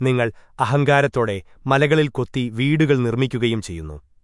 നിങ്ങൾ അഹങ്കാരത്തോടെ മലകളിൽ കൊത്തി വീടുകൾ നിർമ്മിക്കുകയും ചെയ്യുന്നു.